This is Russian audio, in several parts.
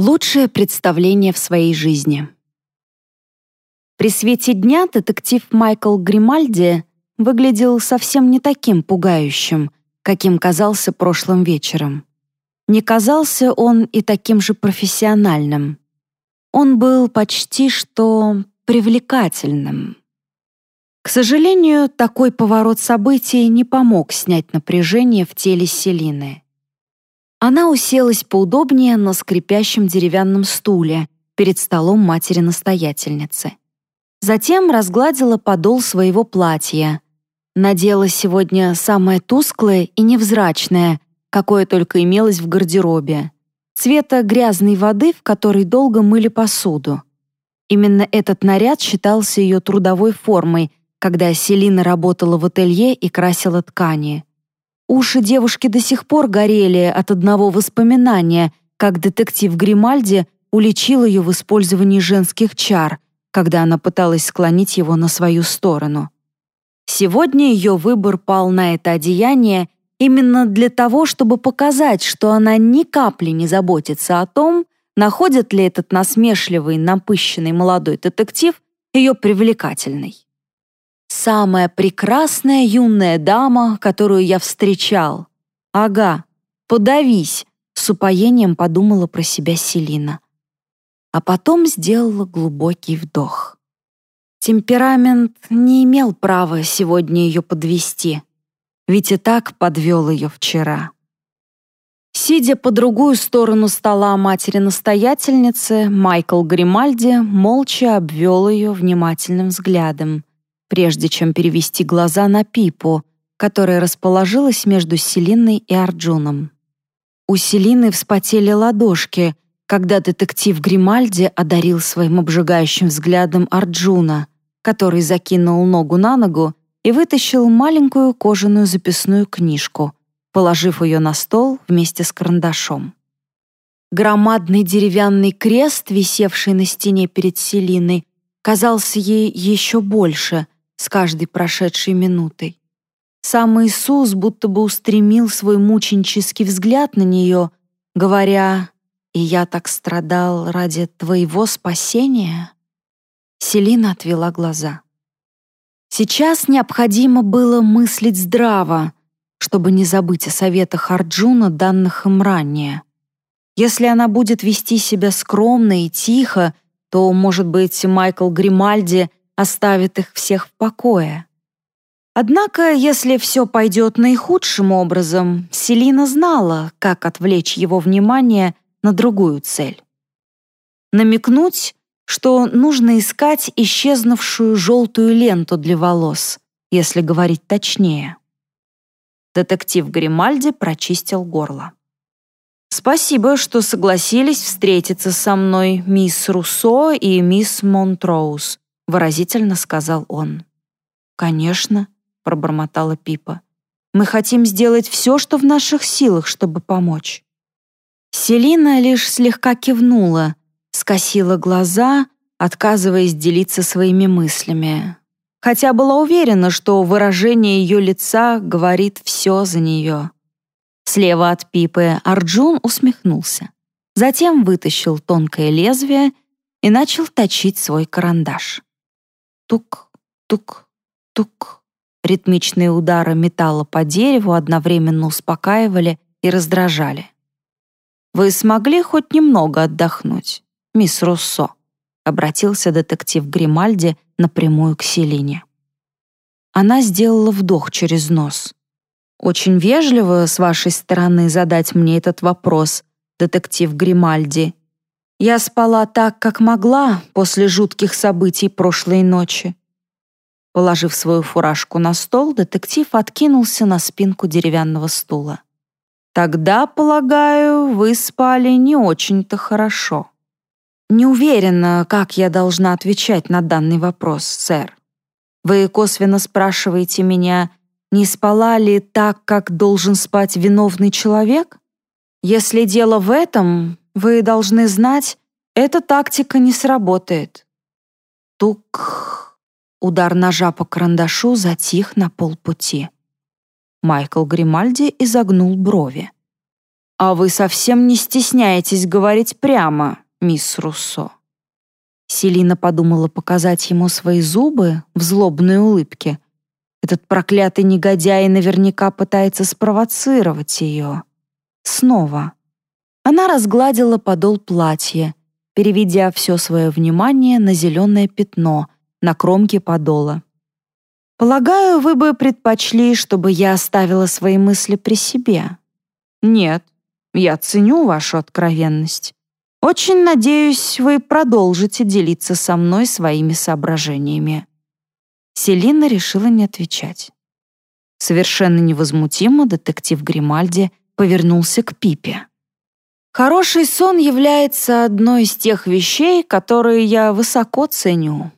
Лучшее представление в своей жизни. При свете дня детектив Майкл Гримальди выглядел совсем не таким пугающим, каким казался прошлым вечером. Не казался он и таким же профессиональным. Он был почти что привлекательным. К сожалению, такой поворот событий не помог снять напряжение в теле Селины. Она уселась поудобнее на скрипящем деревянном стуле перед столом матери-настоятельницы. Затем разгладила подол своего платья. Надела сегодня самое тусклое и невзрачное, какое только имелось в гардеробе. Цвета грязной воды, в которой долго мыли посуду. Именно этот наряд считался ее трудовой формой, когда Селина работала в ателье и красила ткани. Уши девушки до сих пор горели от одного воспоминания, как детектив Гримальди уличил ее в использовании женских чар, когда она пыталась склонить его на свою сторону. Сегодня ее выбор пал на это одеяние именно для того, чтобы показать, что она ни капли не заботится о том, находит ли этот насмешливый, напыщенный молодой детектив ее привлекательной. Самая прекрасная юная дама, которую я встречал. Ага, подавись, с упоением подумала про себя Селина. А потом сделала глубокий вдох. Темперамент не имел права сегодня ее подвести, ведь и так подвел ее вчера. Сидя по другую сторону стола матери-настоятельницы, Майкл Гримальди молча обвел ее внимательным взглядом — прежде чем перевести глаза на Пипу, которая расположилась между Селиной и Арджуном. У Селины вспотели ладошки, когда детектив Гримальди одарил своим обжигающим взглядом Арджуна, который закинул ногу на ногу и вытащил маленькую кожаную записную книжку, положив ее на стол вместе с карандашом. Громадный деревянный крест, висевший на стене перед Селиной, казался ей еще больше, с каждой прошедшей минутой. Сам Иисус будто бы устремил свой мученический взгляд на нее, говоря «И я так страдал ради твоего спасения». Селина отвела глаза. Сейчас необходимо было мыслить здраво, чтобы не забыть о советах Арджуна, данных им ранее. Если она будет вести себя скромно и тихо, то, может быть, Майкл Гримальди оставит их всех в покое. Однако, если все пойдет наихудшим образом, Селина знала, как отвлечь его внимание на другую цель. Намекнуть, что нужно искать исчезнувшую желтую ленту для волос, если говорить точнее. Детектив Гримальди прочистил горло. «Спасибо, что согласились встретиться со мной, мисс Руссо и мисс Монтроуз выразительно сказал он. «Конечно», — пробормотала Пипа. «Мы хотим сделать все, что в наших силах, чтобы помочь». Селина лишь слегка кивнула, скосила глаза, отказываясь делиться своими мыслями. Хотя была уверена, что выражение ее лица говорит все за нее. Слева от Пипы Арджун усмехнулся. Затем вытащил тонкое лезвие и начал точить свой карандаш. Тук, тук, тук. Ритмичные удары металла по дереву одновременно успокаивали и раздражали. «Вы смогли хоть немного отдохнуть, мисс Руссо?» обратился детектив Гримальди напрямую к Селине. Она сделала вдох через нос. «Очень вежливо с вашей стороны задать мне этот вопрос, детектив Гримальди я спала так, как могла после жутких событий прошлой ночи. Положив свою фуражку на стол, детектив откинулся на спинку деревянного стула. «Тогда, полагаю, вы спали не очень-то хорошо». «Не уверена, как я должна отвечать на данный вопрос, сэр. Вы косвенно спрашиваете меня, не спала ли так, как должен спать виновный человек? Если дело в этом, вы должны знать, эта тактика не сработает. Тук. Удар ножа по карандашу затих на полпути. Майкл Гримальди изогнул брови. «А вы совсем не стесняетесь говорить прямо, мисс Руссо». Селина подумала показать ему свои зубы в злобной улыбке. Этот проклятый негодяй наверняка пытается спровоцировать ее. Снова. Она разгладила подол платья, переведя все свое внимание на зеленое пятно на кромке подола. «Полагаю, вы бы предпочли, чтобы я оставила свои мысли при себе?» «Нет, я ценю вашу откровенность. Очень надеюсь, вы продолжите делиться со мной своими соображениями». Селина решила не отвечать. Совершенно невозмутимо детектив Гримальди повернулся к Пипе. «Хороший сон является одной из тех вещей, которые я высоко ценю.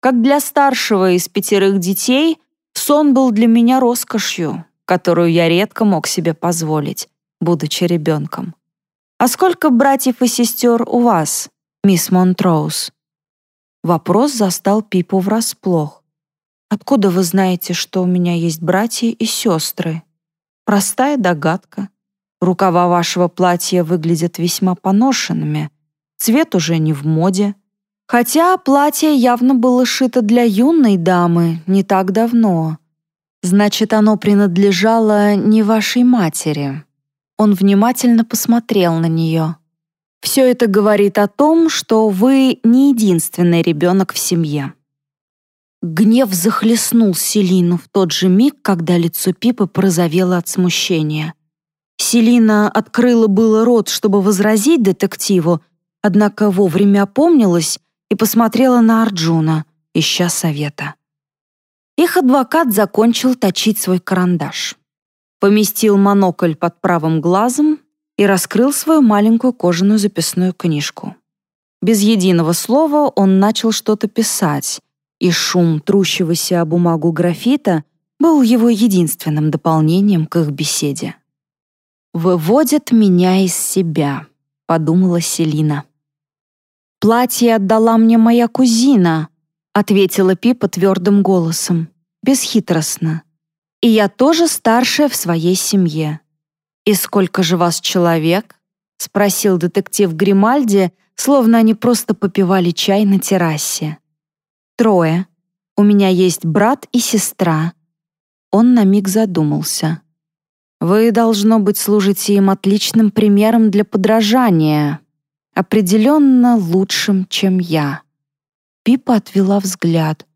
Как для старшего из пятерых детей, сон был для меня роскошью, которую я редко мог себе позволить, будучи ребенком. «А сколько братьев и сестер у вас, мисс Монтроуз?» Вопрос застал Пипу врасплох. «Откуда вы знаете, что у меня есть братья и сестры?» «Простая догадка. Рукава вашего платья выглядят весьма поношенными. Цвет уже не в моде. Хотя платье явно было шито для юной дамы не так давно. Значит, оно принадлежало не вашей матери. Он внимательно посмотрел на нее. «Все это говорит о том, что вы не единственный ребенок в семье». Гнев захлестнул Селину в тот же миг, когда лицо Пипы порозовело от смущения. Селина открыла было рот, чтобы возразить детективу, однако вовремя опомнилась и посмотрела на Арджуна, ища совета. Их адвокат закончил точить свой карандаш поместил монокль под правым глазом и раскрыл свою маленькую кожаную записную книжку. Без единого слова он начал что-то писать, и шум трущегося о бумагу графита был его единственным дополнением к их беседе. «Выводит меня из себя», — подумала Селина. «Платье отдала мне моя кузина», — ответила Пипа твердым голосом, бесхитростно. И я тоже старшая в своей семье. «И сколько же вас человек?» — спросил детектив Гримальди, словно они просто попивали чай на террасе. «Трое. У меня есть брат и сестра». Он на миг задумался. «Вы, должно быть, служите им отличным примером для подражания. Определенно лучшим, чем я». Пипа отвела взгляд,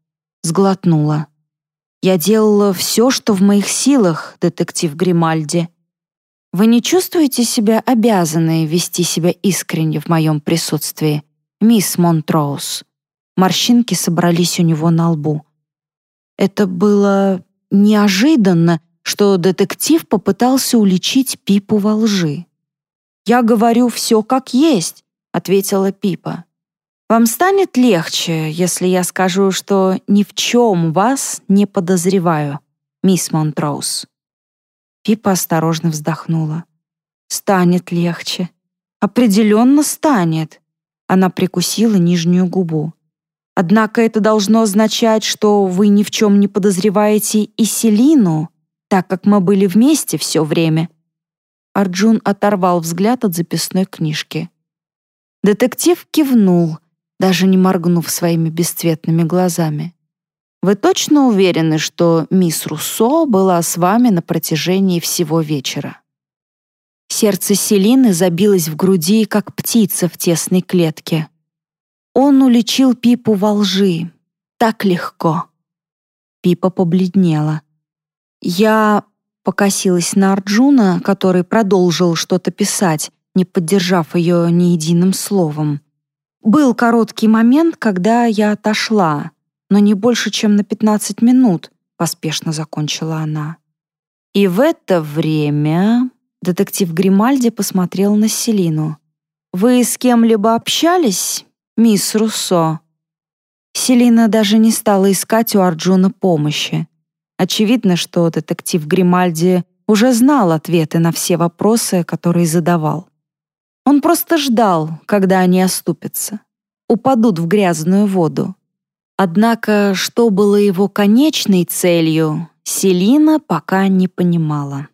сглотнула. Я делала все, что в моих силах, детектив Гримальди. Вы не чувствуете себя обязанной вести себя искренне в моем присутствии, мисс Монтроуз?» Морщинки собрались у него на лбу. Это было неожиданно, что детектив попытался уличить Пипу во лжи. «Я говорю все как есть», — ответила Пипа. Вам станет легче, если я скажу, что ни в чем вас не подозреваю, мисс Монтроуз». Пипа осторожно вздохнула. «Станет легче. Определенно станет». Она прикусила нижнюю губу. «Однако это должно означать, что вы ни в чем не подозреваете и Селину, так как мы были вместе все время». Арджун оторвал взгляд от записной книжки. Детектив кивнул — даже не моргнув своими бесцветными глазами. «Вы точно уверены, что мисс Руссо была с вами на протяжении всего вечера?» Сердце Селины забилось в груди, как птица в тесной клетке. Он уличил Пипу во лжи. Так легко. Пипа побледнела. Я покосилась на Арджуна, который продолжил что-то писать, не поддержав ее ни единым словом. Был короткий момент, когда я отошла, но не больше, чем на 15 минут, поспешно закончила она. И в это время детектив Гримальди посмотрел на Селину. «Вы с кем-либо общались, мисс Руссо?» Селина даже не стала искать у Арджуна помощи. Очевидно, что детектив Гримальди уже знал ответы на все вопросы, которые задавал. Он просто ждал, когда они оступятся, упадут в грязную воду. Однако, что было его конечной целью, Селина пока не понимала.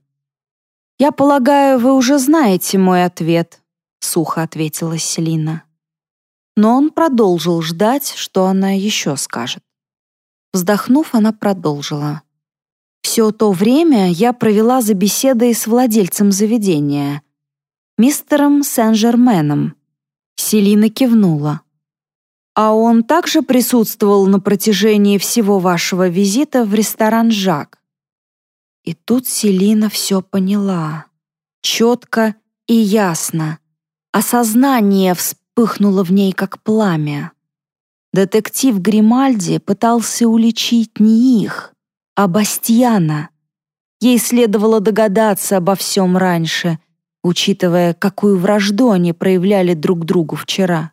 «Я полагаю, вы уже знаете мой ответ», — сухо ответила Селина. Но он продолжил ждать, что она еще скажет. Вздохнув, она продолжила. «Все то время я провела за беседой с владельцем заведения, мистером Сен-Жерменом». Селина кивнула. «А он также присутствовал на протяжении всего вашего визита в ресторан «Жак»?» И тут Селина все поняла. Четко и ясно. Осознание вспыхнуло в ней, как пламя. Детектив Гримальди пытался уличить не их, а Бастьяна. Ей следовало догадаться обо всем раньше, учитывая, какую вражду они проявляли друг другу вчера.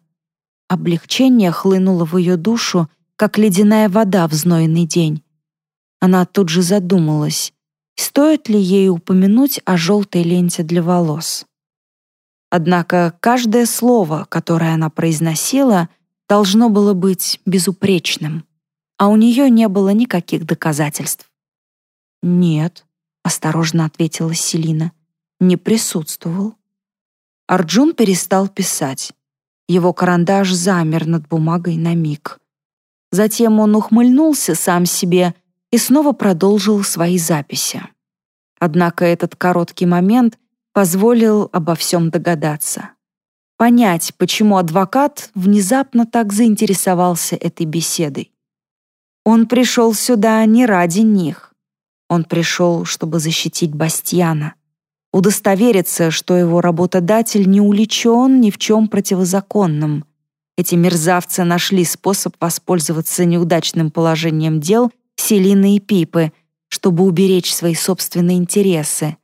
Облегчение хлынуло в ее душу, как ледяная вода в знойный день. Она тут же задумалась, стоит ли ей упомянуть о желтой ленте для волос. Однако каждое слово, которое она произносила — должно было быть безупречным, а у нее не было никаких доказательств. «Нет», — осторожно ответила Селина, — «не присутствовал». Арджун перестал писать. Его карандаш замер над бумагой на миг. Затем он ухмыльнулся сам себе и снова продолжил свои записи. Однако этот короткий момент позволил обо всем догадаться понять, почему адвокат внезапно так заинтересовался этой беседой. Он пришел сюда не ради них. Он пришел, чтобы защитить Бастьяна, удостовериться, что его работодатель не уличен ни в чем противозаконном. Эти мерзавцы нашли способ воспользоваться неудачным положением дел Селины и Пипы, чтобы уберечь свои собственные интересы,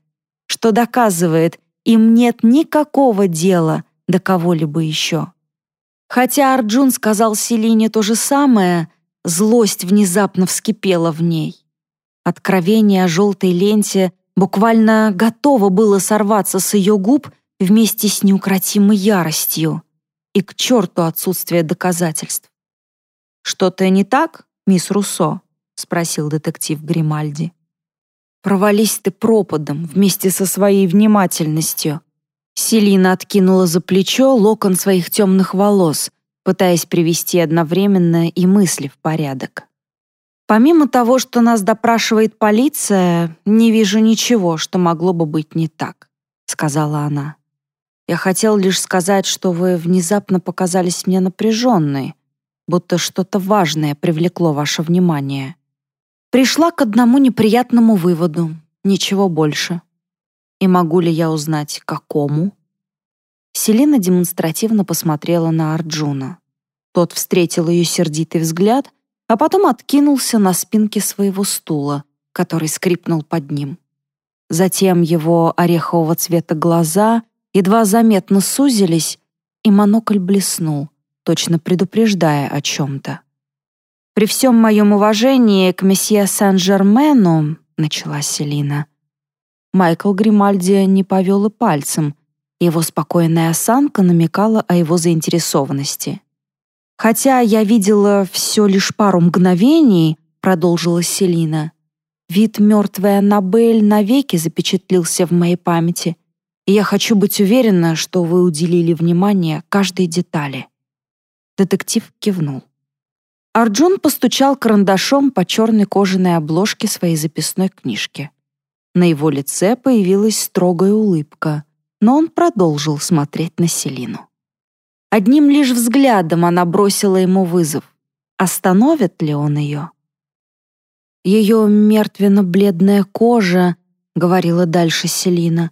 что доказывает, им нет никакого дела до кого-либо еще. Хотя Арджун сказал Селине то же самое, злость внезапно вскипела в ней. Откровение о желтой ленте буквально готово было сорваться с ее губ вместе с неукротимой яростью. И к черту отсутствие доказательств. «Что-то не так, мисс Руссо?» — спросил детектив Гримальди. «Провались ты пропадом вместе со своей внимательностью», Селина откинула за плечо локон своих темных волос, пытаясь привести одновременно и мысли в порядок. «Помимо того, что нас допрашивает полиция, не вижу ничего, что могло бы быть не так», — сказала она. «Я хотел лишь сказать, что вы внезапно показались мне напряженной, будто что-то важное привлекло ваше внимание. Пришла к одному неприятному выводу, ничего больше. И могу ли я узнать, какому? Селена демонстративно посмотрела на Арджуна. Тот встретил ее сердитый взгляд, а потом откинулся на спинке своего стула, который скрипнул под ним. Затем его орехового цвета глаза едва заметно сузились, и монокль блеснул, точно предупреждая о чем-то. «При всем моем уважении к месье Сен-Жермену», — начала Селина, — Майкл Гримальди не повел и пальцем. Его спокойная осанка намекала о его заинтересованности. «Хотя я видела все лишь пару мгновений», — продолжила Селина, «вид мертвой Аннабель навеки запечатлился в моей памяти, и я хочу быть уверена, что вы уделили внимание каждой детали». Детектив кивнул. Арджун постучал карандашом по черной кожаной обложке своей записной книжки. На его лице появилась строгая улыбка, но он продолжил смотреть на Селину. Одним лишь взглядом она бросила ему вызов. Остановит ли он ее? Ее мертвенно-бледная кожа, говорила дальше Селина,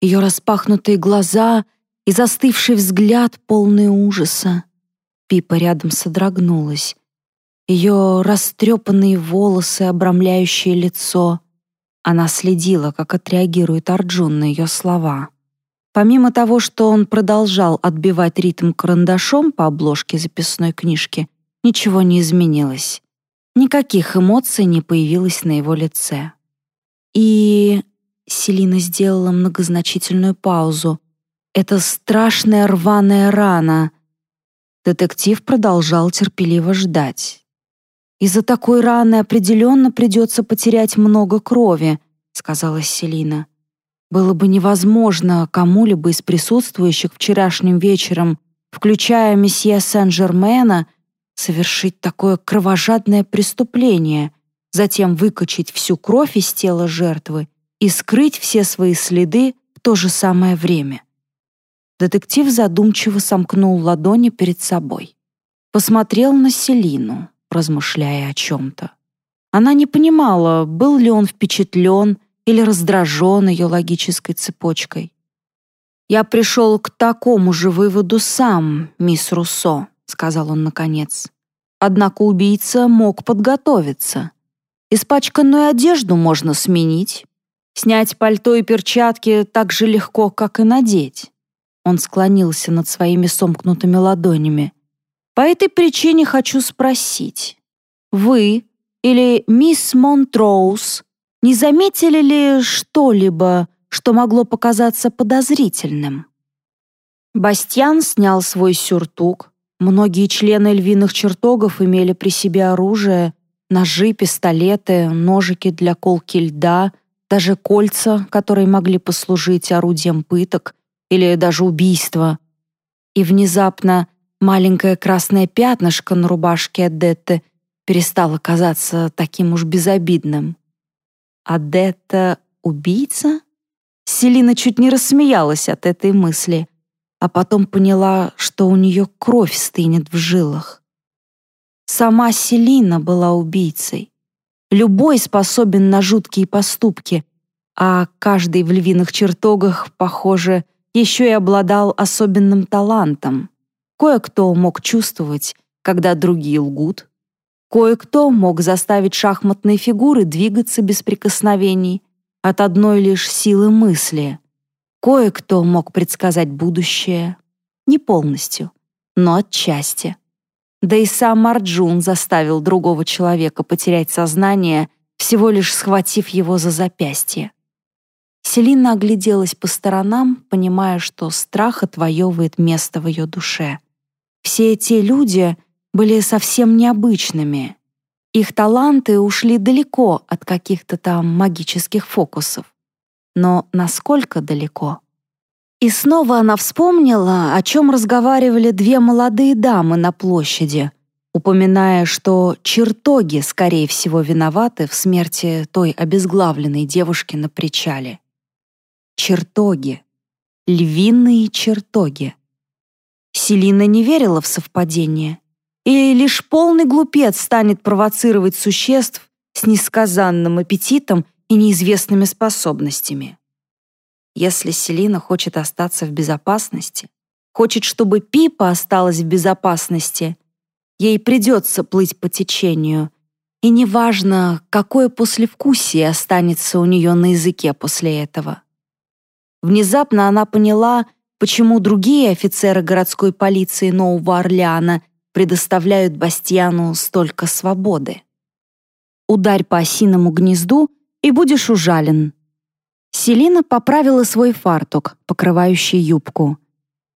ее распахнутые глаза и застывший взгляд, полный ужаса. Пипа рядом содрогнулась. Ее растрепанные волосы, обрамляющие лицо, она следила, как отреагирует Арджун на ее слова. Помимо того, что он продолжал отбивать ритм карандашом по обложке записной книжки, ничего не изменилось. Никаких эмоций не появилось на его лице. И Селина сделала многозначительную паузу. Это страшная рваная рана. Детектив продолжал терпеливо ждать. «Из-за такой раны определенно придется потерять много крови», — сказала Селина. Было бы невозможно кому-либо из присутствующих вчерашним вечером, включая месье Сен-Жермена, совершить такое кровожадное преступление, затем выкачать всю кровь из тела жертвы и скрыть все свои следы в то же самое время. Детектив задумчиво сомкнул ладони перед собой. Посмотрел на Селину, размышляя о чем-то. Она не понимала, был ли он впечатлен или раздражен ее логической цепочкой. «Я пришел к такому же выводу сам, мисс Руссо», — сказал он наконец. «Однако убийца мог подготовиться. Испачканную одежду можно сменить. Снять пальто и перчатки так же легко, как и надеть. Он склонился над своими сомкнутыми ладонями. «По этой причине хочу спросить. Вы или мисс Монтроуз не заметили ли что-либо, что могло показаться подозрительным?» Бастьян снял свой сюртук. Многие члены львиных чертогов имели при себе оружие, ножи, пистолеты, ножики для колки льда, даже кольца, которые могли послужить орудием пыток, или даже убийство. И внезапно маленькое красное пятнышко на рубашке Адетты перестало казаться таким уж безобидным. Адетта — убийца? Селина чуть не рассмеялась от этой мысли, а потом поняла, что у нее кровь стынет в жилах. Сама Селина была убийцей. Любой способен на жуткие поступки, а каждый в львиных чертогах, похоже, еще и обладал особенным талантом. Кое-кто мог чувствовать, когда другие лгут. Кое-кто мог заставить шахматные фигуры двигаться без прикосновений от одной лишь силы мысли. Кое-кто мог предсказать будущее. Не полностью, но отчасти. Да и сам Марджун заставил другого человека потерять сознание, всего лишь схватив его за запястье. Селина огляделась по сторонам, понимая, что страх отвоевывает место в ее душе. Все эти люди были совсем необычными. Их таланты ушли далеко от каких-то там магических фокусов. Но насколько далеко? И снова она вспомнила, о чем разговаривали две молодые дамы на площади, упоминая, что чертоги, скорее всего, виноваты в смерти той обезглавленной девушки на причале. Чертоги. Львиные чертоги. Селина не верила в совпадение. И лишь полный глупец станет провоцировать существ с несказанным аппетитом и неизвестными способностями. Если Селина хочет остаться в безопасности, хочет, чтобы Пипа осталась в безопасности, ей придется плыть по течению, и неважно, какое послевкусие останется у нее на языке после этого. Внезапно она поняла, почему другие офицеры городской полиции Нового Орлеана предоставляют Бастьяну столько свободы. Ударь по осиному гнезду, и будешь ужален. Селина поправила свой фартук, покрывающий юбку.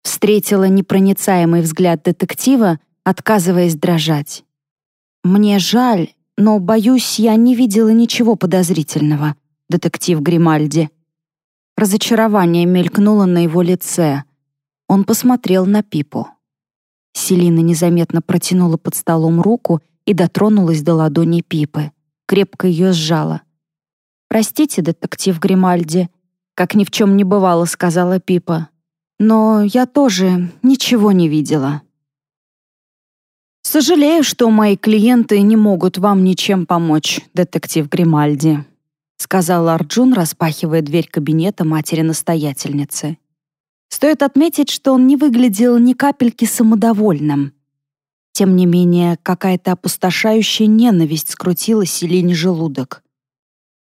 Встретила непроницаемый взгляд детектива, отказываясь дрожать. «Мне жаль, но, боюсь, я не видела ничего подозрительного, детектив Гримальди», Разочарование мелькнуло на его лице. Он посмотрел на Пипу. Селина незаметно протянула под столом руку и дотронулась до ладони Пипы. Крепко ее сжала. «Простите, детектив Гримальди», — как ни в чем не бывало, сказала Пипа. «Но я тоже ничего не видела». «Сожалею, что мои клиенты не могут вам ничем помочь, детектив Гримальди», — сказал Арджун, распахивая дверь кабинета матери-настоятельницы. Стоит отметить, что он не выглядел ни капельки самодовольным. Тем не менее, какая-то опустошающая ненависть скрутила Селине желудок.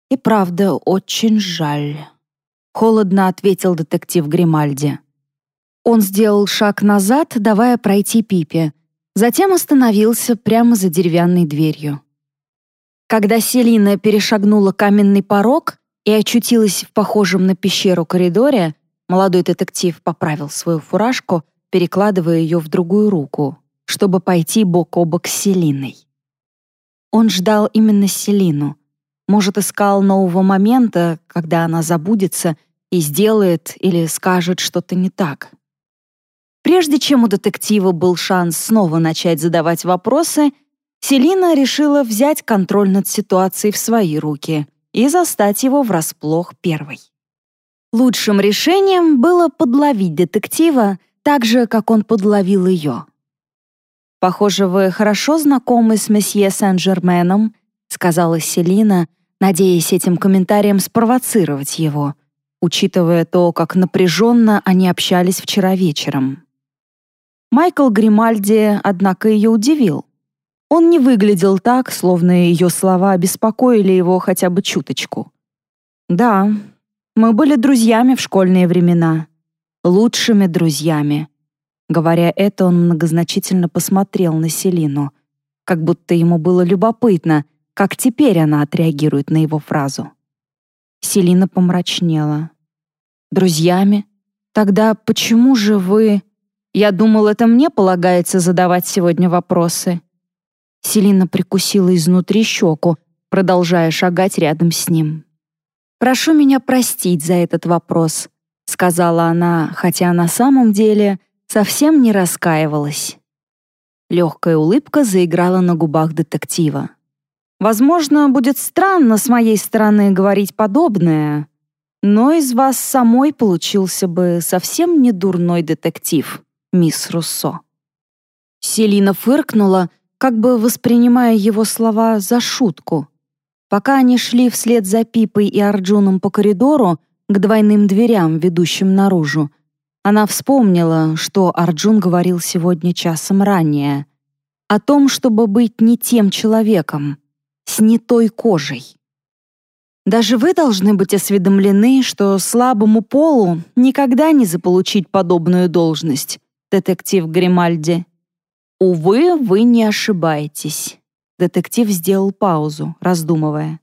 «И правда, очень жаль», — холодно ответил детектив Гримальди. Он сделал шаг назад, давая пройти Пипе, затем остановился прямо за деревянной дверью. Когда Селина перешагнула каменный порог и очутилась в похожем на пещеру коридоре, молодой детектив поправил свою фуражку, перекладывая ее в другую руку, чтобы пойти бок о бок с Селиной. Он ждал именно Селину. Может, искал нового момента, когда она забудется и сделает или скажет что-то не так. Прежде чем у детектива был шанс снова начать задавать вопросы, Селина решила взять контроль над ситуацией в свои руки и застать его врасплох первой. Лучшим решением было подловить детектива так же, как он подловил ее. «Похоже, вы хорошо знакомы с месье Сен-Жерменом», сказала Селина, надеясь этим комментарием спровоцировать его, учитывая то, как напряженно они общались вчера вечером. Майкл Гримальди, однако, ее удивил. Он не выглядел так, словно ее слова беспокоили его хотя бы чуточку. «Да, мы были друзьями в школьные времена. Лучшими друзьями». Говоря это, он многозначительно посмотрел на Селину, как будто ему было любопытно, как теперь она отреагирует на его фразу. Селина помрачнела. «Друзьями? Тогда почему же вы...» Я думал, это мне полагается задавать сегодня вопросы. Селина прикусила изнутри щеку, продолжая шагать рядом с ним. «Прошу меня простить за этот вопрос», — сказала она, хотя на самом деле совсем не раскаивалась. Легкая улыбка заиграла на губах детектива. «Возможно, будет странно с моей стороны говорить подобное, но из вас самой получился бы совсем не дурной детектив» мисс Руссо. Селина фыркнула, как бы воспринимая его слова за шутку. Пока они шли вслед за Пипой и Арджуном по коридору к двойным дверям, ведущим наружу, она вспомнила, что Арджун говорил сегодня часом ранее. О том, чтобы быть не тем человеком, с не той кожей. Даже вы должны быть осведомлены, что слабому полу никогда не заполучить подобную должность, детектив Гримальди. «Увы, вы не ошибаетесь». Детектив сделал паузу, раздумывая.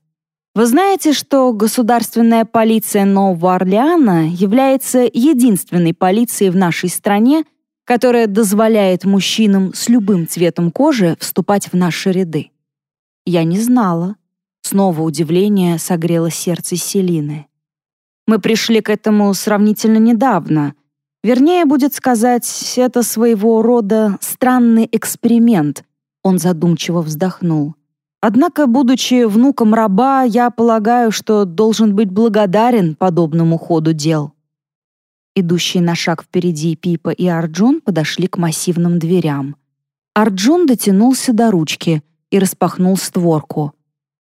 Вы знаете, что государственная полиция Нового Орлеана является единственной полицией в нашей стране, которая дозволяет мужчинам с любым цветом кожи вступать в наши ряды? Я не знала. Снова удивление согрело сердце Селины. Мы пришли к этому сравнительно недавно, Вернее, будет сказать, это своего рода странный эксперимент. Он задумчиво вздохнул. Однако, будучи внуком раба, я полагаю, что должен быть благодарен подобному ходу дел. Идущие на шаг впереди Пипа и Арджун подошли к массивным дверям. Арджун дотянулся до ручки и распахнул створку.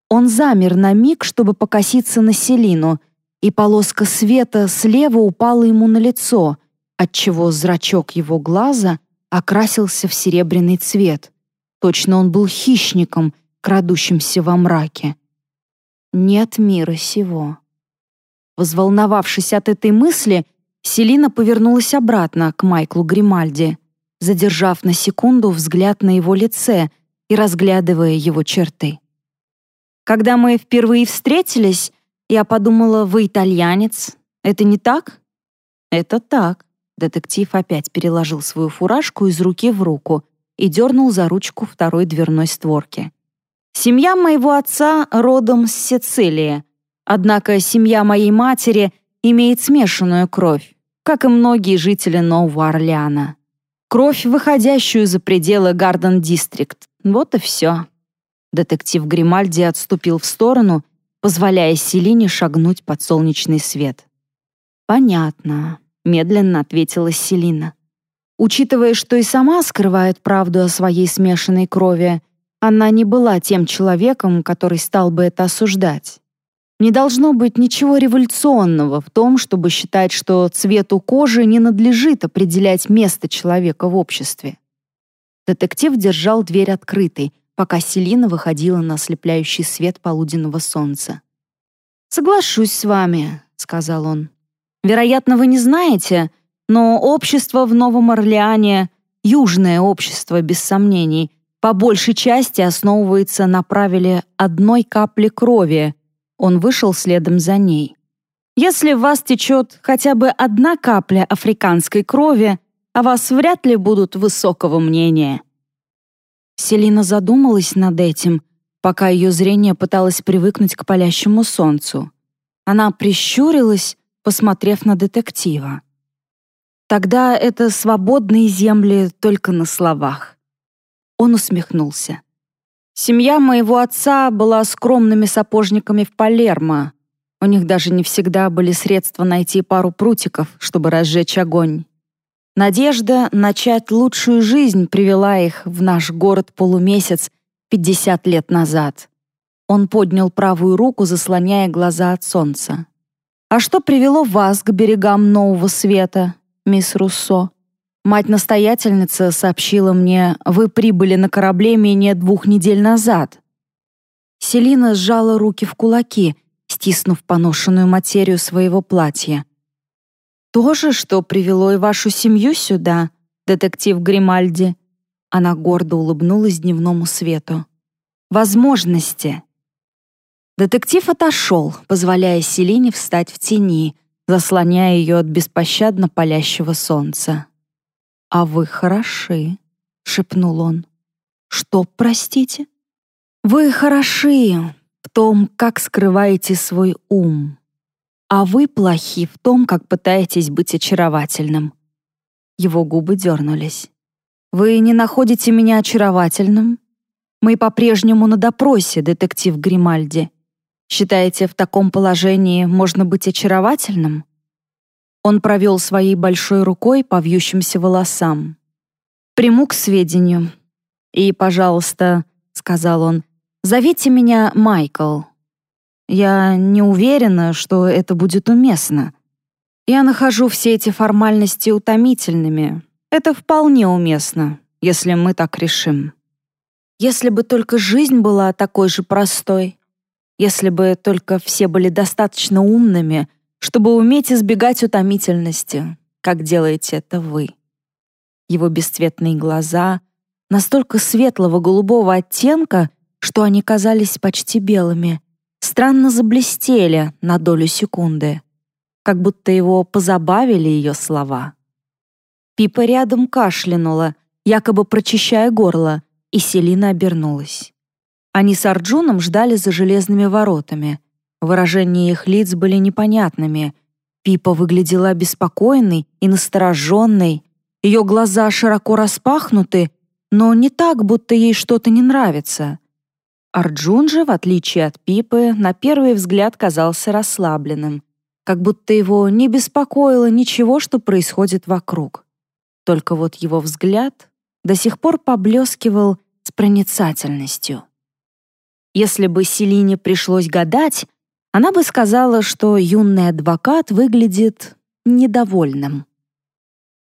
Он замер на миг, чтобы покоситься на Селину, и полоска света слева упала ему на лицо — отчего зрачок его глаза окрасился в серебряный цвет. Точно он был хищником, крадущимся во мраке. Нет мира сего. Возволновавшись от этой мысли, Селина повернулась обратно к Майклу Гримальди, задержав на секунду взгляд на его лице и разглядывая его черты. Когда мы впервые встретились, я подумала, вы итальянец. Это не так? Это так. Детектив опять переложил свою фуражку из руки в руку и дернул за ручку второй дверной створки. «Семья моего отца родом с Сицилии, однако семья моей матери имеет смешанную кровь, как и многие жители Нового Орлеана. Кровь, выходящую за пределы Гарден-Дистрикт. Вот и все». Детектив Гримальди отступил в сторону, позволяя Селине шагнуть под солнечный свет. «Понятно», медленно ответила Селина. Учитывая, что и сама скрывает правду о своей смешанной крови, она не была тем человеком, который стал бы это осуждать. Не должно быть ничего революционного в том, чтобы считать, что цвету кожи не надлежит определять место человека в обществе. Детектив держал дверь открытой, пока Селина выходила на ослепляющий свет полуденного солнца. «Соглашусь с вами», — сказал он. Вероятно, вы не знаете, но общество в Новом Орлеане, южное общество, без сомнений, по большей части основывается на правиле одной капли крови. Он вышел следом за ней. Если в вас течет хотя бы одна капля африканской крови, о вас вряд ли будут высокого мнения. Селина задумалась над этим, пока ее зрение пыталось привыкнуть к палящему солнцу. Она прищурилась, посмотрев на детектива. «Тогда это свободные земли только на словах». Он усмехнулся. «Семья моего отца была скромными сапожниками в Палермо. У них даже не всегда были средства найти пару прутиков, чтобы разжечь огонь. Надежда начать лучшую жизнь привела их в наш город-полумесяц 50 лет назад. Он поднял правую руку, заслоняя глаза от солнца. «А что привело вас к берегам Нового Света, мисс Руссо?» Мать-настоятельница сообщила мне, вы прибыли на корабле менее двух недель назад. Селина сжала руки в кулаки, стиснув поношенную материю своего платья. «То же, что привело и вашу семью сюда, детектив Гримальди?» Она гордо улыбнулась дневному свету. «Возможности». Детектив отошел, позволяя Селине встать в тени, заслоняя ее от беспощадно палящего солнца. «А вы хороши», — шепнул он. «Что, простите?» «Вы хороши в том, как скрываете свой ум. А вы плохи в том, как пытаетесь быть очаровательным». Его губы дернулись. «Вы не находите меня очаровательным? Мы по-прежнему на допросе, детектив Гримальди. Считаете, в таком положении можно быть очаровательным?» Он провел своей большой рукой по вьющимся волосам. «Приму к сведению. И, пожалуйста, — сказал он, — зовите меня Майкл. Я не уверена, что это будет уместно. Я нахожу все эти формальности утомительными. Это вполне уместно, если мы так решим. Если бы только жизнь была такой же простой, если бы только все были достаточно умными, чтобы уметь избегать утомительности, как делаете это вы. Его бесцветные глаза, настолько светлого голубого оттенка, что они казались почти белыми, странно заблестели на долю секунды, как будто его позабавили ее слова. Пипа рядом кашлянула, якобы прочищая горло, и Селина обернулась. Они с Арджуном ждали за железными воротами. Выражения их лиц были непонятными. Пипа выглядела обеспокоенной и настороженной. Ее глаза широко распахнуты, но не так, будто ей что-то не нравится. Арджун же, в отличие от Пипы, на первый взгляд казался расслабленным, как будто его не беспокоило ничего, что происходит вокруг. Только вот его взгляд до сих пор поблескивал с проницательностью. Если бы Селине пришлось гадать, она бы сказала, что юный адвокат выглядит недовольным.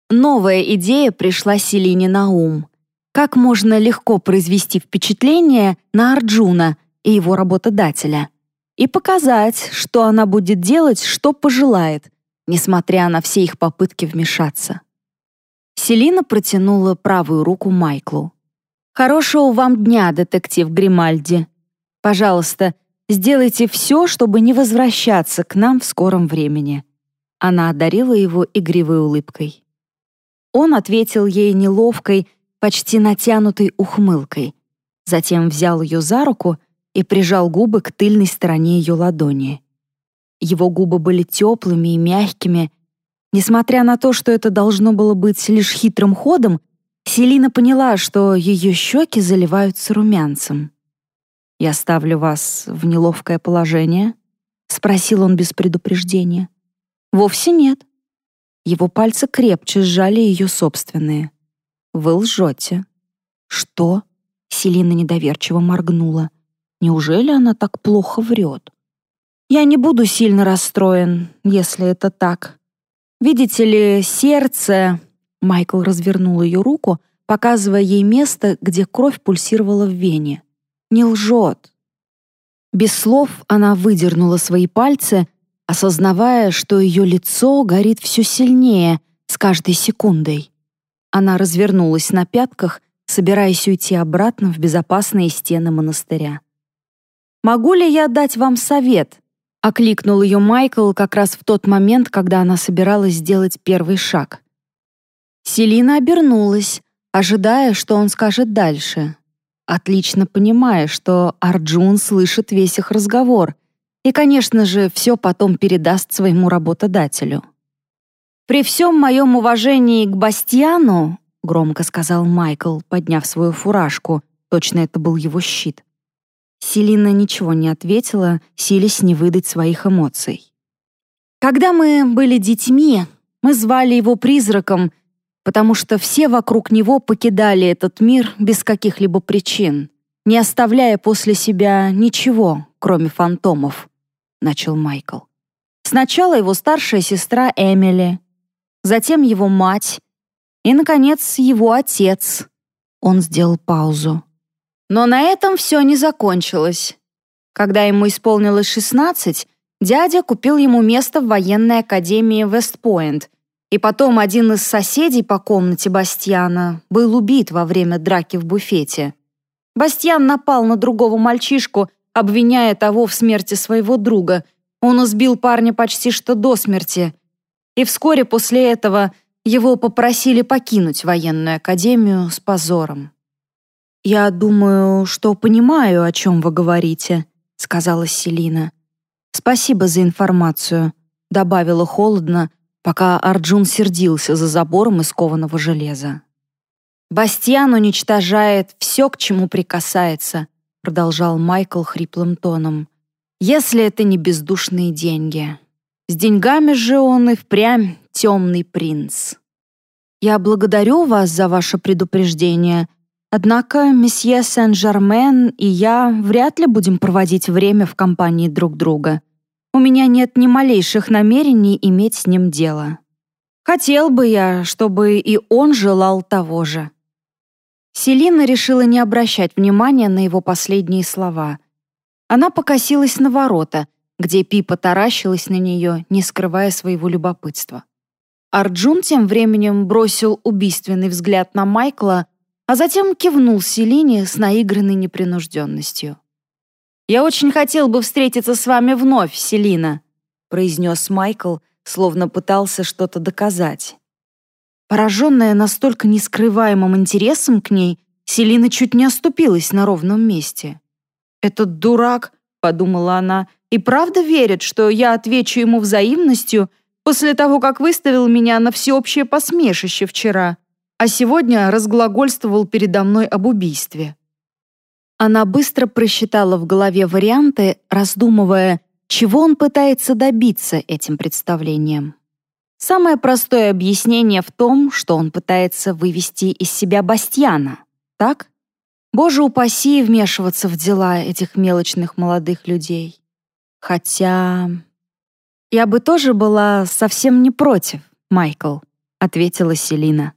Новая идея пришла Селине на ум. Как можно легко произвести впечатление на Арджуна и его работодателя и показать, что она будет делать, что пожелает, несмотря на все их попытки вмешаться. Селина протянула правую руку Майклу. «Хорошего вам дня, детектив Гримальди. Пожалуйста, сделайте все, чтобы не возвращаться к нам в скором времени». Она одарила его игривой улыбкой. Он ответил ей неловкой, почти натянутой ухмылкой. Затем взял ее за руку и прижал губы к тыльной стороне ее ладони. Его губы были теплыми и мягкими. Несмотря на то, что это должно было быть лишь хитрым ходом, Селина поняла, что ее щеки заливаются румянцем. «Я ставлю вас в неловкое положение?» — спросил он без предупреждения. «Вовсе нет». Его пальцы крепче сжали ее собственные. Вы лжете». «Что?» — Селина недоверчиво моргнула. «Неужели она так плохо врет?» «Я не буду сильно расстроен, если это так. Видите ли, сердце...» Майкл развернул ее руку, показывая ей место, где кровь пульсировала в вене. «Не лжет». Без слов она выдернула свои пальцы, осознавая, что ее лицо горит все сильнее с каждой секундой. Она развернулась на пятках, собираясь уйти обратно в безопасные стены монастыря. «Могу ли я дать вам совет?» — окликнул ее Майкл как раз в тот момент, когда она собиралась сделать первый шаг. Селина обернулась, ожидая, что он скажет дальше, отлично понимая, что Арджун слышит весь их разговор, и, конечно же, все потом передаст своему работодателю. «При всем моем уважении к Бастиану», — громко сказал Майкл, подняв свою фуражку, точно это был его щит. Селина ничего не ответила, силясь не выдать своих эмоций. «Когда мы были детьми, мы звали его призраком, потому что все вокруг него покидали этот мир без каких-либо причин, не оставляя после себя ничего, кроме фантомов», — начал Майкл. Сначала его старшая сестра Эмили, затем его мать и, наконец, его отец. Он сделал паузу. Но на этом все не закончилось. Когда ему исполнилось 16, дядя купил ему место в военной академии Вестпойнт, и потом один из соседей по комнате Бастьяна был убит во время драки в буфете. Бастьян напал на другого мальчишку, обвиняя того в смерти своего друга. Он избил парня почти что до смерти. И вскоре после этого его попросили покинуть военную академию с позором. «Я думаю, что понимаю, о чем вы говорите», — сказала Селина. «Спасибо за информацию», — добавила холодно, пока Арджун сердился за забором из кованого железа. «Бастьян уничтожает все, к чему прикасается», — продолжал Майкл хриплым тоном. «Если это не бездушные деньги. С деньгами же он и впрямь темный принц. Я благодарю вас за ваше предупреждение, однако месье Сен-Жермен и я вряд ли будем проводить время в компании друг друга. У меня нет ни малейших намерений иметь с ним дело. Хотел бы я, чтобы и он желал того же. Селина решила не обращать внимания на его последние слова. Она покосилась на ворота, где Пипа таращилась на нее, не скрывая своего любопытства. Арджун тем временем бросил убийственный взгляд на Майкла, а затем кивнул Селине с наигранной непринужденностью. «Я очень хотел бы встретиться с вами вновь, Селина», произнес Майкл, словно пытался что-то доказать. Пораженная настолько нескрываемым интересом к ней, Селина чуть не оступилась на ровном месте. «Этот дурак», — подумала она, — «и правда верит, что я отвечу ему взаимностью после того, как выставил меня на всеобщее посмешище вчера, а сегодня разглагольствовал передо мной об убийстве. Она быстро просчитала в голове варианты, раздумывая, чего он пытается добиться этим представлением. Самое простое объяснение в том, что он пытается вывести из себя Бастьяна, так? Боже упаси вмешиваться в дела этих мелочных молодых людей. Хотя... «Я бы тоже была совсем не против, Майкл», — ответила Селина.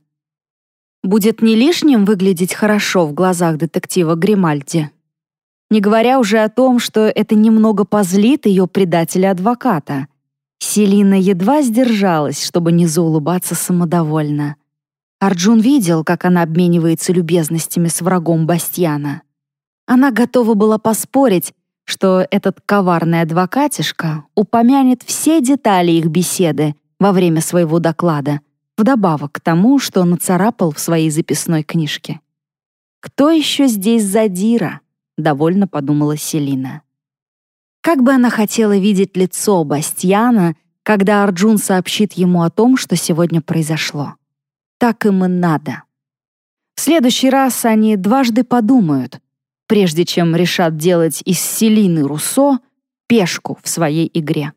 «Будет не лишним выглядеть хорошо в глазах детектива Гримальди. Не говоря уже о том, что это немного позлит ее предателя-адвоката. Селина едва сдержалась, чтобы не заулыбаться самодовольно. Арджун видел, как она обменивается любезностями с врагом Бастьяна. Она готова была поспорить, что этот коварный адвокатишка упомянет все детали их беседы во время своего доклада, вдобавок к тому, что нацарапал в своей записной книжке. «Кто еще здесь задира?» — довольно подумала Селина. Как бы она хотела видеть лицо Бастьяна, когда Арджун сообщит ему о том, что сегодня произошло. Так им и надо. В следующий раз они дважды подумают, прежде чем решат делать из Селины Руссо пешку в своей игре.